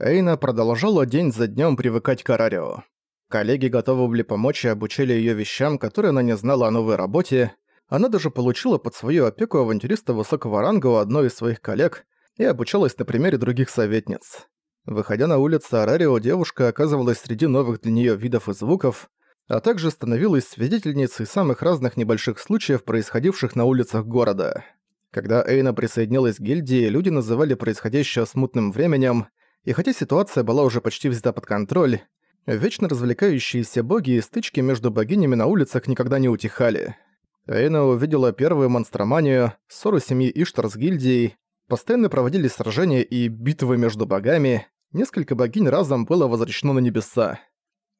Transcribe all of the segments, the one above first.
Эйна продолжала день за днем привыкать к Арарио. Коллеги готовы были помочь и обучили ее вещам, которые она не знала о новой работе. Она даже получила под свою опеку авантюриста высокого ранга у одной из своих коллег и обучалась на примере других советниц. Выходя на улицу Арарио, девушка оказывалась среди новых для нее видов и звуков, а также становилась свидетельницей самых разных небольших случаев, происходивших на улицах города. Когда Эйна присоединилась к гильдии, люди называли происходящее смутным временем, и хотя ситуация была уже почти взята под контроль, вечно развлекающиеся боги и стычки между богинями на улицах никогда не утихали. Эйна увидела первую монстроманию, ссору семьи Иштар с гильдией, постоянно проводились сражения и битвы между богами, несколько богинь разом было возвращено на небеса.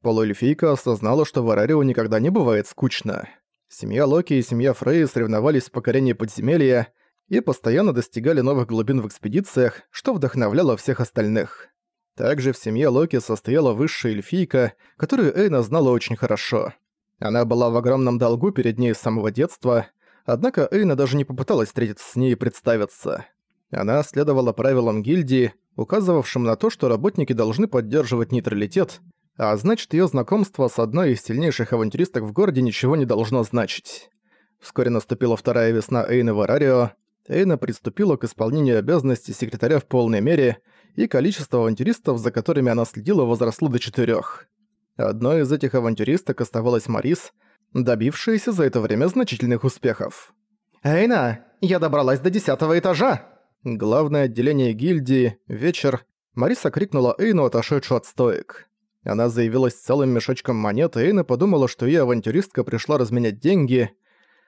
Полуэльфийка осознала, что в Арарио никогда не бывает скучно. Семья Локи и семья Фрей соревновались в покорении подземелья, и постоянно достигали новых глубин в экспедициях, что вдохновляло всех остальных. Также в семье Локи состояла высшая эльфийка, которую Эйна знала очень хорошо. Она была в огромном долгу перед ней с самого детства, однако Эйна даже не попыталась встретиться с ней и представиться. Она следовала правилам гильдии, указывавшим на то, что работники должны поддерживать нейтралитет, а значит, её знакомство с одной из сильнейших авантюристок в городе ничего не должно значить. Вскоре наступила вторая весна Эйны в Арарио, Эйна приступила к исполнению обязанностей секретаря в полной мере, и количество авантюристов, за которыми она следила, возросло до четырёх. Одной из этих авантюристок оставалась Марис, добившаяся за это время значительных успехов. «Эйна, я добралась до десятого этажа!» Главное отделение гильдии, вечер, Мариса крикнула Эйну, отошедшую от стоек. Она заявилась с целым мешочком монет, и Эйна подумала, что её авантюристка пришла разменять деньги –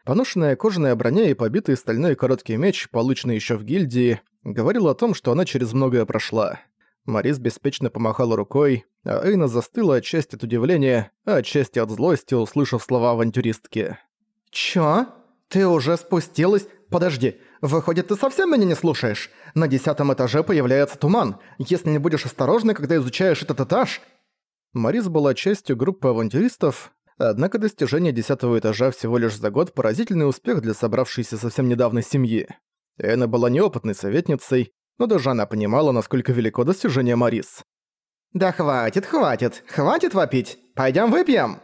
Поношенная кожаная броня и побитый стальной короткий меч, полученный еще в гильдии, говорил о том, что она через многое прошла. Марис беспечно помахала рукой, а Эйна застыла отчасти от удивления, а отчасти от злости, услышав слова авантюристки. «Чё? Ты уже спустилась? Подожди, выходит, ты совсем меня не слушаешь? На десятом этаже появляется туман. Если не будешь осторожна, когда изучаешь этот этаж...» Марис была частью группы авантюристов, Однако достижение десятого этажа всего лишь за год – поразительный успех для собравшейся совсем недавно семьи. Эна была неопытной советницей, но даже она понимала, насколько велико достижение Марис. «Да хватит, хватит, хватит вопить! Пойдем выпьем!»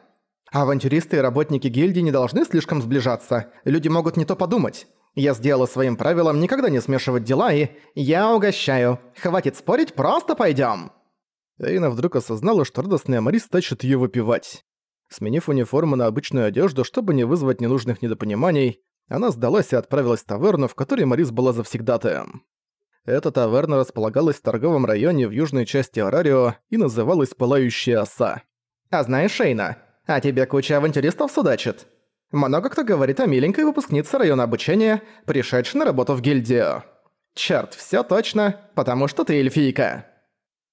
Авантюристы и работники гильдии не должны слишком сближаться, люди могут не то подумать. Я сделала своим правилом никогда не смешивать дела и... Я угощаю. Хватит спорить, просто пойдем. Эйна вдруг осознала, что радостная Марис тащит ее выпивать. Сменив униформу на обычную одежду, чтобы не вызвать ненужных недопониманий, она сдалась и отправилась в таверну, в которой Марис была завсегдатаем. Эта таверна располагалась в торговом районе в южной части Арарио и называлась «Пылающая оса». «А знаешь, Шейна, а тебе куча авантюристов судачит? Много кто говорит о миленькой выпускнице района обучения, пришедшей на работу в гильдию. Чёрт, всё точно, потому что ты эльфийка».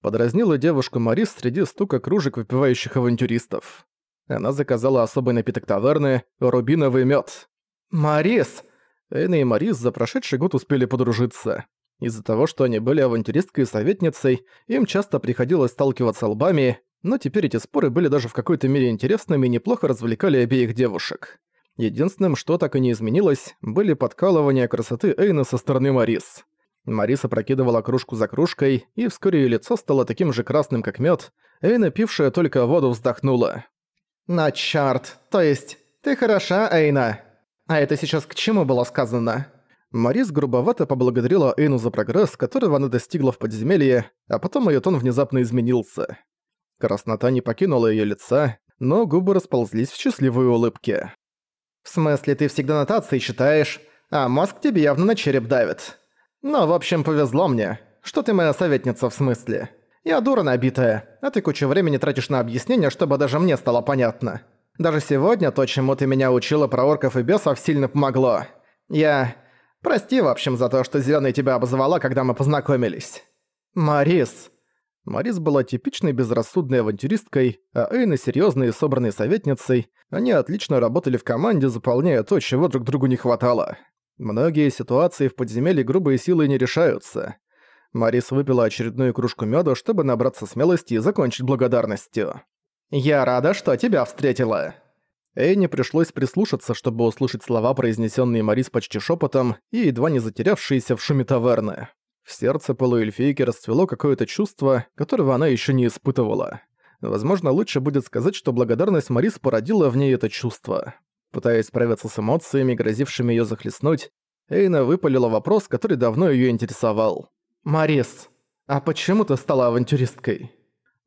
Подразнила девушку Марис среди стука кружек выпивающих авантюристов. Она заказала особый напиток таверны – рубиновый мед. «Марис!» Эйна и Марис за прошедший год успели подружиться. Из-за того, что они были авантюристкой и советницей, им часто приходилось сталкиваться лбами, но теперь эти споры были даже в какой-то мере интересными и неплохо развлекали обеих девушек. Единственным, что так и не изменилось, были подкалывания красоты Эйны со стороны Марис. Мариса прокидывала кружку за кружкой, и вскоре её лицо стало таким же красным, как мёд. Эйна, пившая только воду, вздохнула. «На чарт, то есть, ты хороша, Эйна. А это сейчас к чему было сказано?» Марис грубовато поблагодарила Эйну за прогресс, которого она достигла в подземелье, а потом её тон внезапно изменился. Краснота не покинула её лица, но губы расползлись в счастливой улыбке. «В смысле, ты всегда нотации читаешь, а мозг тебе явно на череп давит. Ну, в общем, повезло мне. Что ты моя советница в смысле?» Я дура набитая, а ты кучу времени тратишь на объяснение, чтобы даже мне стало понятно. Даже сегодня то, чему ты меня учила про орков и бесов, сильно помогло. Я... Прости, в общем, за то, что Зелёная тебя обозвала, когда мы познакомились. Марис. Марис была типичной безрассудной авантюристкой, а Эйна серьёзной и собранной советницей. Они отлично работали в команде, заполняя то, чего друг другу не хватало. Многие ситуации в подземелье грубой силой не решаются. Марис выпила очередную кружку меда, чтобы набраться смелости и закончить благодарностью. «Я рада, что тебя встретила!» Эйне пришлось прислушаться, чтобы услышать слова, произнесенные Марис почти шепотом и едва не затерявшиеся в шуме таверны. В сердце полуэльфийки расцвело какое-то чувство, которого она еще не испытывала. Возможно, лучше будет сказать, что благодарность Марис породила в ней это чувство. Пытаясь справиться с эмоциями, грозившими ее захлестнуть, Эйна выпалила вопрос, который давно ее интересовал. «Марис, а почему ты стала авантюристкой?»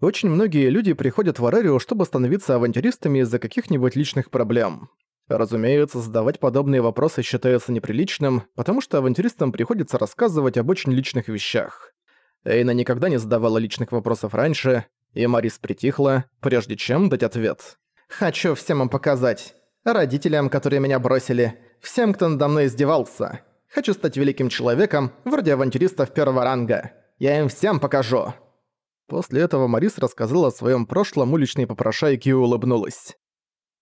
Очень многие люди приходят в Арарио, чтобы становиться авантюристами из-за каких-нибудь личных проблем. Разумеется, задавать подобные вопросы считается неприличным, потому что авантюристам приходится рассказывать об очень личных вещах. Эйна никогда не задавала личных вопросов раньше, и Марис притихла, прежде чем дать ответ. «Хочу всем им показать. Родителям, которые меня бросили. Всем, кто надо мной издевался. Хочу стать великим человеком, вроде авантюристов первого ранга. Я им всем покажу». После этого Марис рассказала о своем прошлом уличной попрошайке и улыбнулась.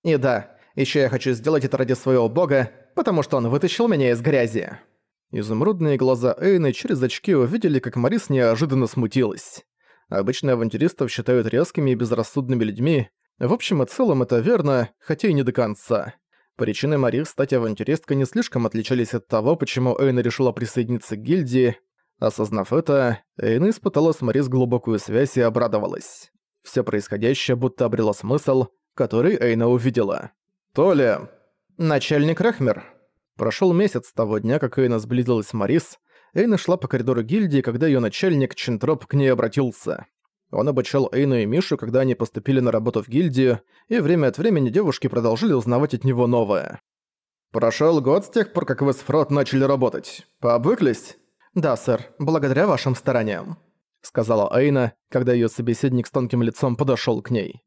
«И да, еще я хочу сделать это ради своего бога, потому что он вытащил меня из грязи». Изумрудные глаза Эйны через очки увидели, как Марис неожиданно смутилась. Обычно авантюристов считают резкими и безрассудными людьми. В общем и целом это верно, хотя и не до конца. Причины Марис стать авантюристкой не слишком отличались от того, почему Эйна решила присоединиться к гильдии. Осознав это, Эйна испытала с Марис глубокую связь и обрадовалась. Все происходящее будто обрело смысл, который Эйна увидела. «Толя!» «Начальник Рахмер!» Прошел месяц с того дня, как Эйна сблизилась с Марис. Эйна шла по коридору гильдии, когда ее начальник Чинтроп к ней обратился. Он обучал Эйну и Мишу, когда они поступили на работу в гильдию, и время от времени девушки продолжили узнавать от него новое. Прошел год с тех пор, как вы с Фрод начали работать. Пообвыклись?» «Да, сэр, благодаря вашим стараниям», — сказала Эйна, когда ее собеседник с тонким лицом подошел к ней.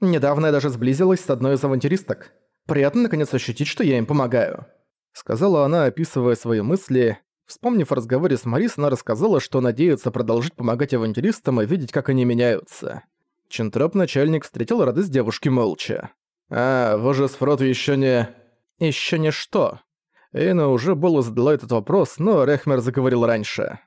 «Недавно я даже сблизилась с одной из авантюристок. Приятно наконец ощутить, что я им помогаю», — сказала она, описывая свои мысли. Вспомнив о разговоре с Марис, она рассказала, что надеется продолжить помогать авантюристам и видеть, как они меняются. Чентроп-начальник встретил радость девушки молча. «А, вы же с Фроту ещё не...» «Ещё не что?» Эйна уже было задала этот вопрос, но Рехмер заговорил раньше.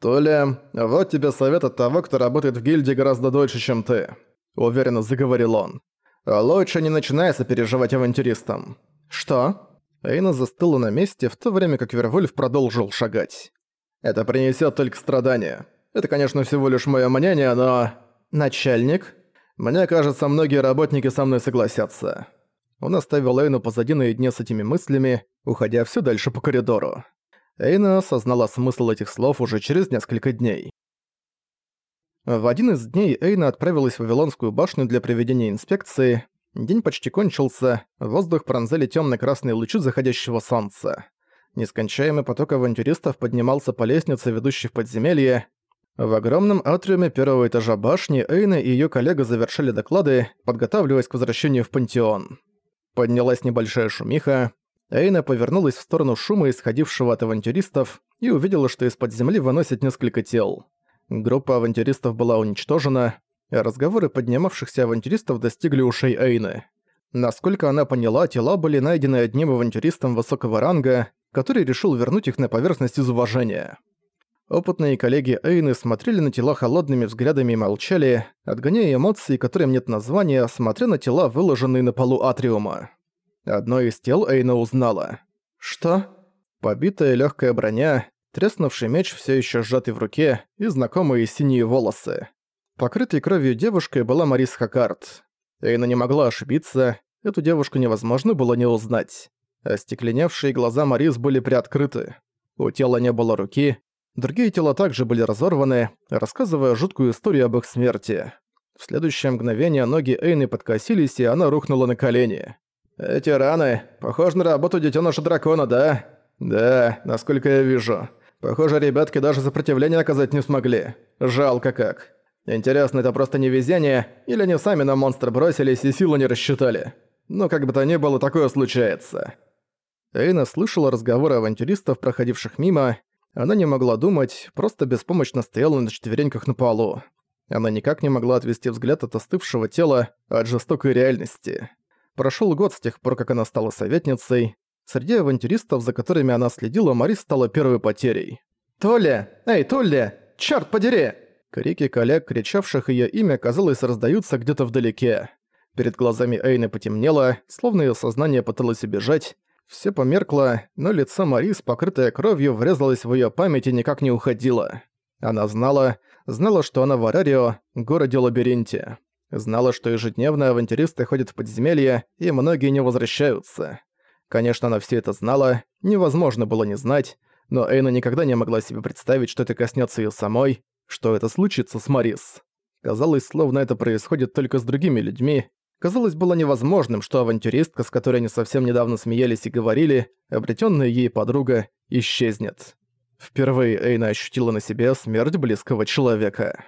«Толя, вот тебе совет от того, кто работает в гильдии гораздо дольше, чем ты», — уверенно заговорил он. «Лучше не начинай сопереживать авантюристам». «Что?» Эйна застыла на месте, в то время как Вервольф продолжил шагать. «Это принесет только страдания. Это, конечно, всего лишь мое мнение, но...» «Начальник?» «Мне кажется, многие работники со мной согласятся». Он оставил Эйну позади наедине с этими мыслями, уходя все дальше по коридору. Эйна осознала смысл этих слов уже через несколько дней. В один из дней Эйна отправилась в Вавилонскую башню для проведения инспекции. День почти кончился, воздух пронзали темно-красные лучи заходящего солнца. Нескончаемый поток авантюристов поднимался по лестнице, ведущей в подземелье. В огромном атриуме первого этажа башни Эйна и ее коллега завершили доклады, подготавливаясь к возвращению в пантеон. Поднялась небольшая шумиха. Эйна повернулась в сторону шума, исходившего от авантюристов, и увидела, что из-под земли выносят несколько тел. Группа авантюристов была уничтожена, разговоры поднимавшихся авантюристов достигли ушей Эйны. Насколько она поняла, тела были найдены одним авантюристом высокого ранга, который решил вернуть их на поверхность из уважения. Опытные коллеги Эйны смотрели на тела холодными взглядами и молчали, отгоняя эмоции, которым нет названия, смотря на тела, выложенные на полу атриума. Одно из тел Эйна узнала. Что? Побитая легкая броня, треснувший меч все еще сжатый в руке и знакомые синие волосы. Покрытой кровью девушкой была Марис Хакарт. Эйна не могла ошибиться, эту девушку невозможно было не узнать. Остекленевшие глаза Марис были приоткрыты. У тела не было руки, другие тела также были разорваны, рассказывая жуткую историю об их смерти. В следующее мгновение ноги Эйны подкосились, и она рухнула на колени. «Эти раны, похожи на работу детёныша дракона, да?» «Да, насколько я вижу. Похоже, ребятки даже сопротивление оказать не смогли. Жалко как. Интересно, это просто невезение, или они сами на монстра бросились и силу не рассчитали? Ну, как бы то ни было, такое случается. Эйна слышала разговоры авантюристов, проходивших мимо. Она не могла думать, просто беспомощно стояла на четвереньках на полу. Она никак не могла отвести взгляд от остывшего тела, от жестокой реальности. Прошел год с тех пор, как она стала советницей, Среди авантюристов, за которыми она следила, Марис стала первой потерей. «Толя! Эй, Толя! Чёрт подери!» Крики коллег, кричавших её имя, казалось, раздаются где-то вдалеке. Перед глазами Эйны потемнело, словно её сознание пыталось убежать. Все померкло, но лицо Марис, покрытое кровью, врезалось в её память и никак не уходило. Она знала, знала, что она в Арарио, городе-лабиринте. Знала, что ежедневно авантюристы ходят в подземелье, и многие не возвращаются. Конечно, она все это знала, невозможно было не знать, но Эйна никогда не могла себе представить, что это коснется ее самой, что это случится с Марис. Казалось, словно это происходит только с другими людьми. Казалось, было невозможным, что авантюристка, с которой они совсем недавно смеялись и говорили, обретенная ей подруга, исчезнет. Впервые Эйна ощутила на себе смерть близкого человека.